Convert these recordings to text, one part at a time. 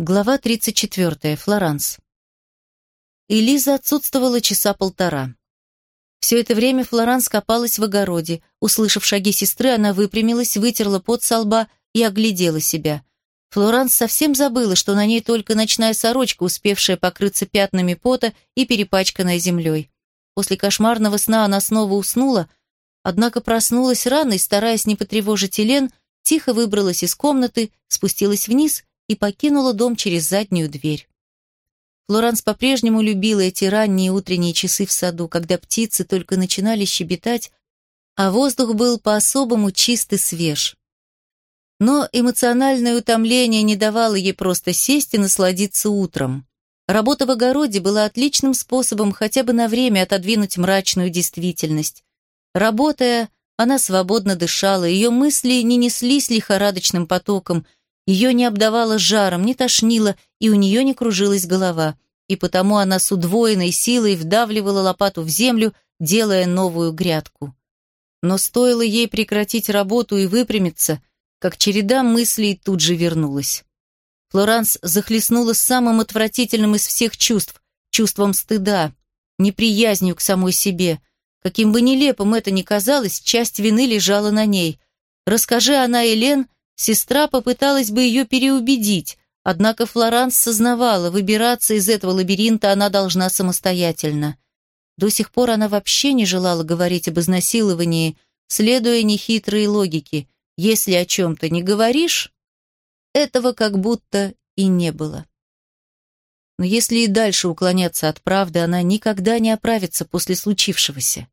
Глава 34. Флоранс. Элиза отсутствовала часа полтора. Все это время Флоранс копалась в огороде. Услышав шаги сестры, она выпрямилась, вытерла пот со лба и оглядела себя. Флоранс совсем забыла, что на ней только ночная сорочка, успевшая покрыться пятнами пота и перепачканная землей. После кошмарного сна она снова уснула, однако проснулась рано и, стараясь не потревожить Елен, тихо выбралась из комнаты, спустилась вниз и покинула дом через заднюю дверь. Флоранс по-прежнему любила эти ранние утренние часы в саду, когда птицы только начинали щебетать, а воздух был по-особому чист и свеж. Но эмоциональное утомление не давало ей просто сесть и насладиться утром. Работа в огороде была отличным способом хотя бы на время отодвинуть мрачную действительность. Работая, она свободно дышала, ее мысли не неслись лихорадочным потоком – ее не обдавало жаром, не тошнило, и у нее не кружилась голова. И потому она с удвоенной силой вдавливала лопату в землю, делая новую грядку. Но стоило ей прекратить работу и выпрямиться, как череда мыслей тут же вернулась. Флоранс захлестнула самым отвратительным из всех чувств, чувством стыда, неприязнью к самой себе. Каким бы нелепым это ни казалось, часть вины лежала на ней. Расскажи она Элен, Сестра попыталась бы ее переубедить, однако Флоранс сознавала, выбираться из этого лабиринта она должна самостоятельно. До сих пор она вообще не желала говорить об изнасиловании, следуя нехитрой логике. Если о чем-то не говоришь, этого как будто и не было. Но если и дальше уклоняться от правды, она никогда не оправится после случившегося.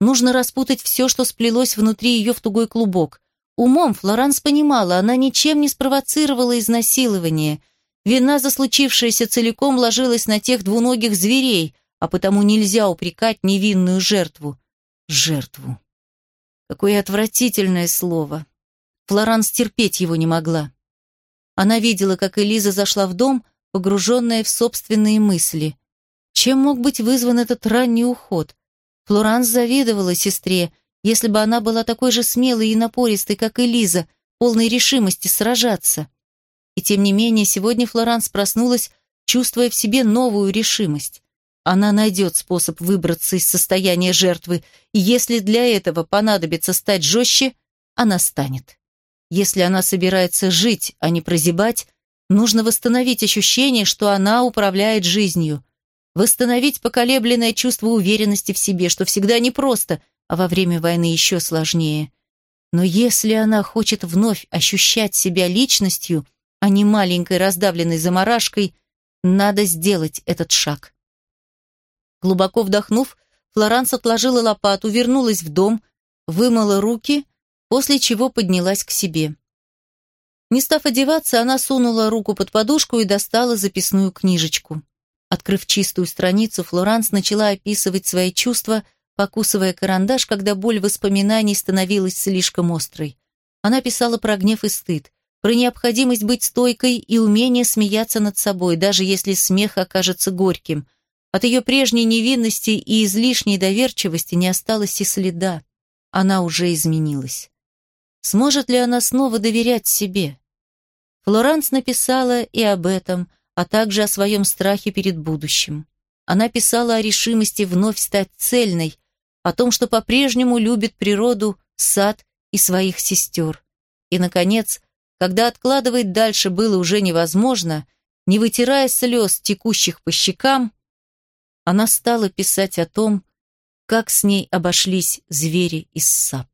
Нужно распутать все, что сплелось внутри ее в тугой клубок, Умом Флоранс понимала, она ничем не спровоцировала изнасилование. Вина за случившееся целиком ложилась на тех двуногих зверей, а потому нельзя упрекать невинную жертву. Жертву. Какое отвратительное слово. Флоранс терпеть его не могла. Она видела, как Элиза зашла в дом, погруженная в собственные мысли. Чем мог быть вызван этот ранний уход? Флоранс завидовала сестре, если бы она была такой же смелой и напористой, как и Лиза, полной решимости сражаться. И тем не менее, сегодня Флоранс проснулась, чувствуя в себе новую решимость. Она найдет способ выбраться из состояния жертвы, и если для этого понадобится стать жестче, она станет. Если она собирается жить, а не прозябать, нужно восстановить ощущение, что она управляет жизнью, восстановить поколебленное чувство уверенности в себе, что всегда непросто – а во время войны еще сложнее. Но если она хочет вновь ощущать себя личностью, а не маленькой раздавленной заморашкой, надо сделать этот шаг. Глубоко вдохнув, Флоранс отложила лопату, вернулась в дом, вымыла руки, после чего поднялась к себе. Не став одеваться, она сунула руку под подушку и достала записную книжечку. Открыв чистую страницу, Флоранс начала описывать свои чувства, покусывая карандаш, когда боль воспоминаний становилась слишком острой. Она писала про гнев и стыд, про необходимость быть стойкой и умение смеяться над собой, даже если смех окажется горьким. От ее прежней невинности и излишней доверчивости не осталось и следа. Она уже изменилась. Сможет ли она снова доверять себе? Флоранс написала и об этом, а также о своем страхе перед будущим. Она писала о решимости вновь стать цельной, о том, что по-прежнему любит природу, сад и своих сестер. И, наконец, когда откладывать дальше было уже невозможно, не вытирая слез, текущих по щекам, она стала писать о том, как с ней обошлись звери из сап.